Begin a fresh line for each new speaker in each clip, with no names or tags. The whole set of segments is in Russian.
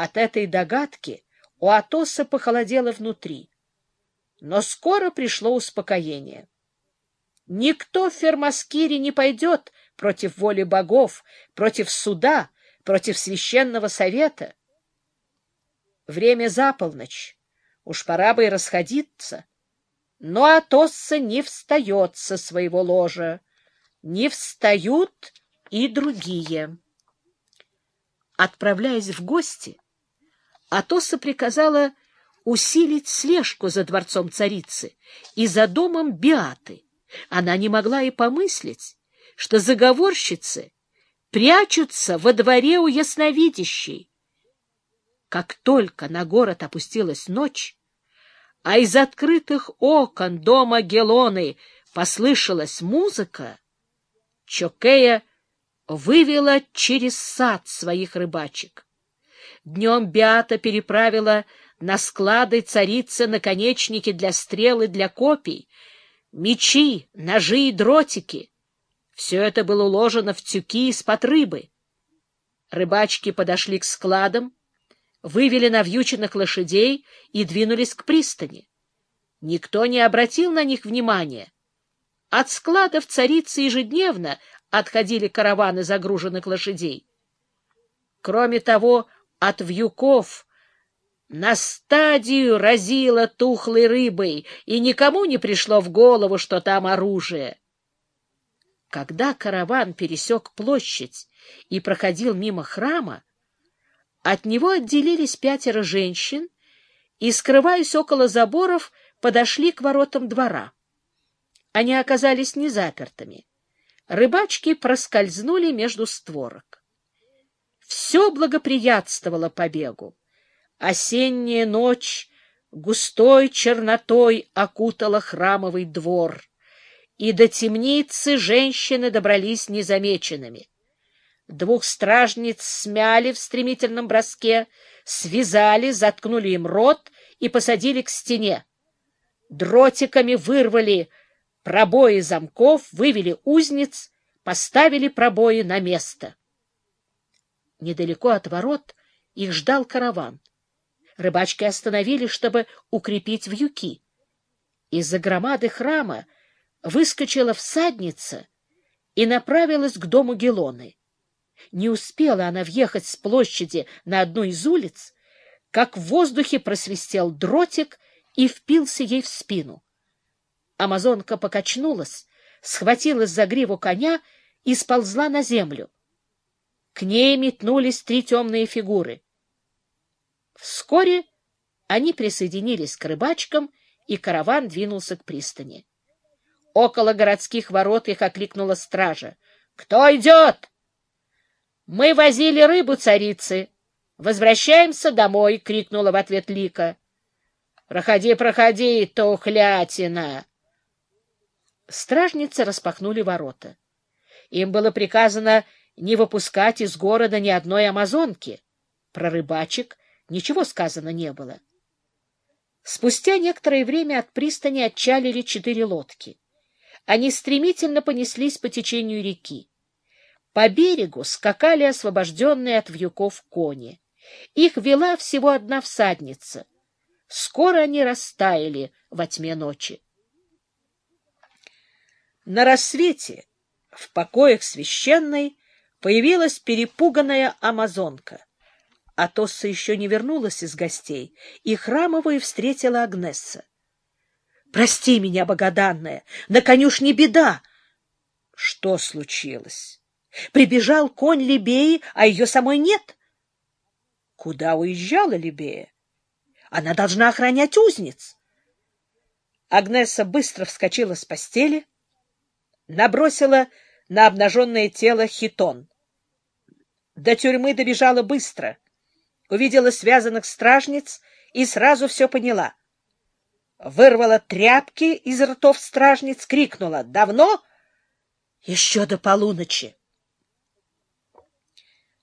От этой догадки у Атоса похолодело внутри. Но скоро пришло успокоение. Никто в Фермаскире не пойдет против воли богов, против суда, против священного совета. Время за полночь. Уж пора бы и расходиться. Но Атосса не встает со своего ложа. Не встают и другие. Отправляясь в гости, Атоса приказала усилить слежку за дворцом царицы и за домом Биаты. Она не могла и помыслить, что заговорщицы прячутся во дворе у ясновидящей. Как только на город опустилась ночь, а из открытых окон дома Гелоны послышалась музыка, Чокея вывела через сад своих рыбачек. Днем Биата переправила на склады царицы наконечники для стрел и для копий, мечи, ножи и дротики. Все это было уложено в тюки из-под рыбы. Рыбачки подошли к складам, вывели навьюченных лошадей и двинулись к пристани. Никто не обратил на них внимания. От складов царицы ежедневно отходили караваны загруженных лошадей. Кроме того, от вьюков на стадию разило тухлой рыбой, и никому не пришло в голову, что там оружие. Когда караван пересек площадь и проходил мимо храма, от него отделились пятеро женщин и, скрываясь около заборов, подошли к воротам двора. Они оказались незапертыми. Рыбачки проскользнули между створок. Все благоприятствовало побегу. Осенняя ночь густой чернотой окутала храмовый двор, и до темницы женщины добрались незамеченными. Двух стражниц смяли в стремительном броске, связали, заткнули им рот и посадили к стене. Дротиками вырвали пробои замков, вывели узниц, поставили пробои на место. Недалеко от ворот их ждал караван. Рыбачки остановились, чтобы укрепить вьюки. Из-за громады храма выскочила всадница и направилась к дому Гелоны. Не успела она въехать с площади на одну из улиц, как в воздухе просвистел дротик и впился ей в спину. Амазонка покачнулась, схватилась за гриву коня и сползла на землю. К ней метнулись три темные фигуры. Вскоре они присоединились к рыбачкам, и караван двинулся к пристани. Около городских ворот их окликнула стража. — Кто идет? — Мы возили рыбу царицы. Возвращаемся домой, — крикнула в ответ Лика. — Проходи, проходи, тухлятина! Стражницы распахнули ворота. Им было приказано не выпускать из города ни одной амазонки. Про рыбачек ничего сказано не было. Спустя некоторое время от пристани отчалили четыре лодки. Они стремительно понеслись по течению реки. По берегу скакали освобожденные от вьюков кони. Их вела всего одна всадница. Скоро они растаяли во тьме ночи. На рассвете в покоях священной появилась перепуганная амазонка. Атосса еще не вернулась из гостей, и храмовую встретила Агнесса. — Прости меня, богоданная, на конюшне беда. — Что случилось? Прибежал конь Либеи, а ее самой нет. — Куда уезжала Либея? Она должна охранять узниц. Агнеса быстро вскочила с постели, набросила на обнаженное тело хитон. До тюрьмы добежала быстро — увидела связанных стражниц и сразу все поняла. Вырвала тряпки из ртов стражниц, крикнула «Давно?» «Еще до полуночи!»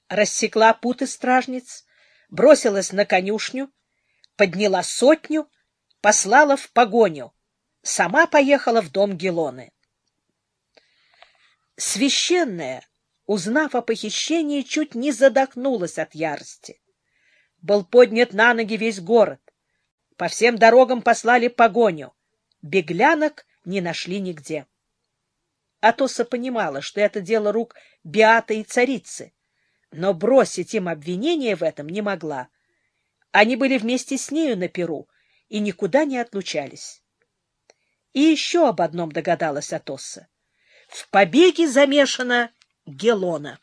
Рассекла путы стражниц, бросилась на конюшню, подняла сотню, послала в погоню. Сама поехала в дом Гелоны. Священная, узнав о похищении, чуть не задохнулась от ярости. был поднят на ноги весь город. По всем дорогам послали погоню. Беглянок не нашли нигде. Атоса понимала, что это дело рук Биата и царицы, но бросить им обвинение в этом не могла. Они были вместе с нею на Перу и никуда не отлучались. И еще об одном догадалась Атоса. В побеге замешана Гелона.